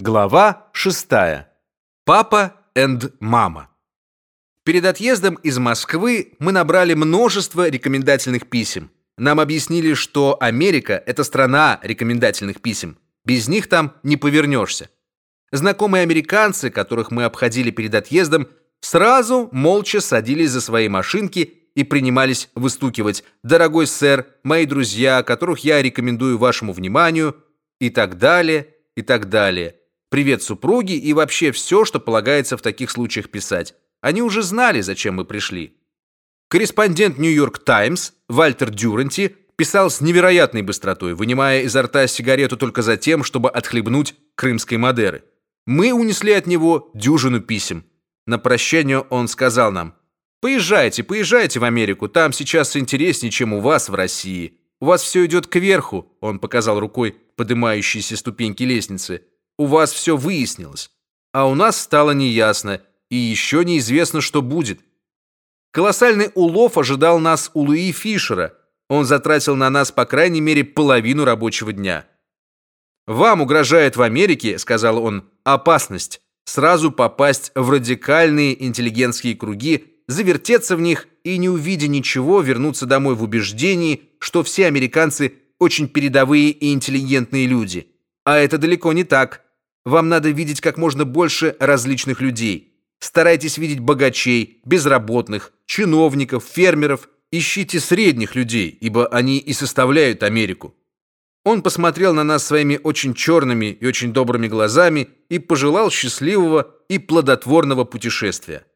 Глава 6. Папа and мама. Перед отъездом из Москвы мы набрали множество рекомендательных писем. Нам объяснили, что Америка это страна рекомендательных писем. Без них там не повернешься. Знакомые американцы, которых мы обходили перед отъездом, сразу молча садились за свои машинки и принимались выстукивать: "Дорогой сэр, мои друзья, которых я рекомендую вашему вниманию" и так далее, и так далее привет супруге и вообще все, что полагается в таких случаях писать. Они уже знали, зачем мы пришли. Корреспондент Нью-Йорк Таймс Вальтер Дюранти писал с невероятной быстротой, вынимая изо рта сигарету только за тем, чтобы отхлебнуть крымской Мадеры. Мы унесли от него дюжину писем. На прощание он сказал нам: "Поезжайте, поезжайте в Америку, там сейчас интереснее, чем у вас в России. У вас все идет кверху", он показал рукой поднимающиеся ступеньки лестницы у вас все выяснилось, а у нас стало неясно, и еще неизвестно, что будет. Колоссальный улов ожидал нас у Луи Фишера. Он затратил на нас по крайней мере половину рабочего дня. Вам угрожает в Америке, сказал он, опасность сразу попасть в радикальные интеллигентские круги, завертеться в них и не увидя ничего, вернуться домой в убеждении, что все американцы очень передовые и интеллигентные люди. А это далеко не так. Вам надо видеть как можно больше различных людей. Старайтесь видеть богачей, безработных, чиновников, фермеров. Ищите средних людей, ибо они и составляют Америку. Он посмотрел на нас своими очень черными и очень добрыми глазами и пожелал счастливого и плодотворного путешествия.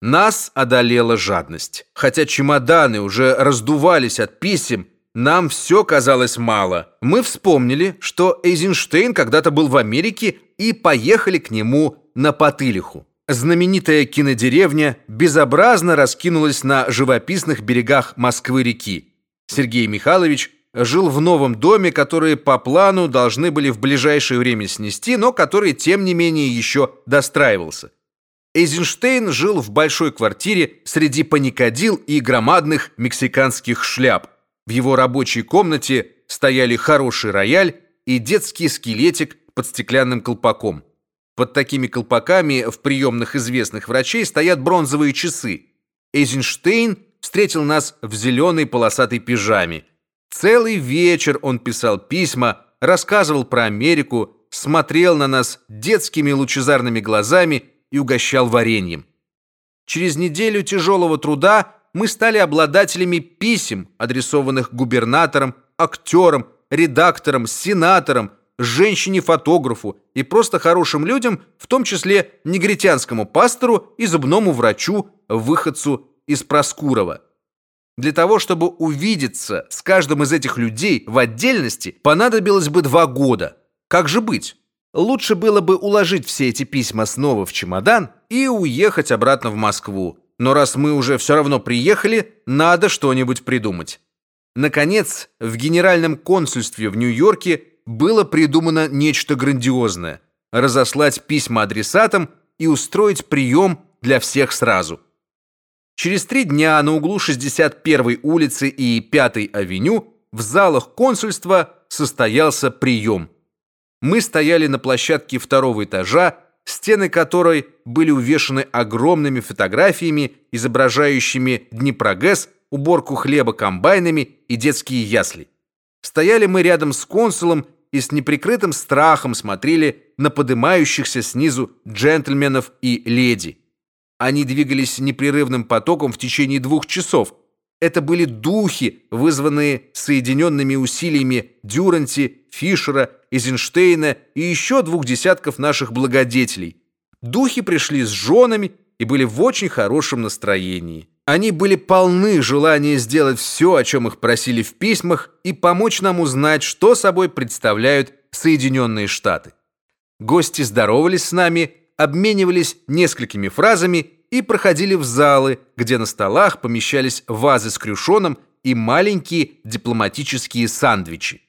Нас одолела жадность. Хотя чемоданы уже раздувались от писем, нам все казалось мало. Мы вспомнили, что Эйзенштейн когда-то был в Америке и поехали к нему на Потылиху. Знаменитая кинодеревня безобразно раскинулась на живописных берегах Москвы-реки. Сергей Михайлович жил в новом доме, который по плану должны были в ближайшее время снести, но который тем не менее еще достраивался. Эйзенштейн жил в большой квартире среди паникадил и громадных мексиканских шляп. В его рабочей комнате стояли хороший рояль и детский скелетик под стеклянным колпаком. Под такими колпаками в приемных известных врачей стоят бронзовые часы. Эйзенштейн встретил нас в зеленой полосатой пижаме. Целый вечер он писал письма, рассказывал про Америку, смотрел на нас детскими лучезарными глазами и угощал вареньем. Через неделю тяжелого труда мы стали обладателями писем, адресованных губернаторам, актерам, редакторам, сенаторам, женщине-фотографу и просто хорошим людям, в том числе негритянскому пастору и зубному врачу, выходцу из Проскурова. Для того, чтобы увидеться с каждым из этих людей в отдельности, понадобилось бы два года. Как же быть? Лучше было бы уложить все эти письма снова в чемодан и уехать обратно в Москву но раз мы уже все равно приехали, надо что-нибудь придумать. Наконец, в генеральном консульстве в Нью-Йорке было придумано нечто грандиозное: разослать письма адресатам и устроить прием для всех сразу. Через три дня на углу 61-й улицы и 5-й авеню в залах консульства состоялся прием. Мы стояли на площадке второго этажа стены которой были увешаны огромными фотографиями, изображающими Днепрогэс, уборку хлеба комбайнами и детские ясли. Стояли мы рядом с консулом и с неприкрытым страхом смотрели на поднимающихся снизу джентльменов и леди. Они двигались непрерывным потоком в течение двух часов. Это были духи, вызванные соединенными усилиями Дюранти, Фишера Эйзенштейна и еще двух десятков наших благодетелей. Духи пришли с женами и были в очень хорошем настроении. Они были полны желания сделать все, о чем их просили в письмах, и помочь нам узнать, что собой представляют Соединенные Штаты. Гости здоровались с нами, обменивались несколькими фразами и проходили в залы, где на столах помещались вазы с крюшоном и маленькие дипломатические сандвичи.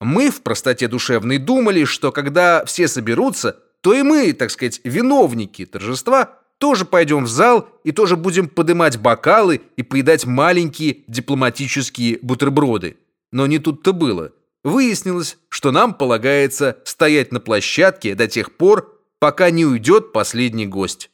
Мы в простоте душевной думали, что когда все соберутся, то и мы, так сказать, виновники торжества, тоже пойдем в зал и тоже будем поднимать бокалы и поедать маленькие дипломатические бутерброды. Но не тут-то было. выяснилось, что нам полагается стоять на площадке до тех пор, пока не уйдет последний гость.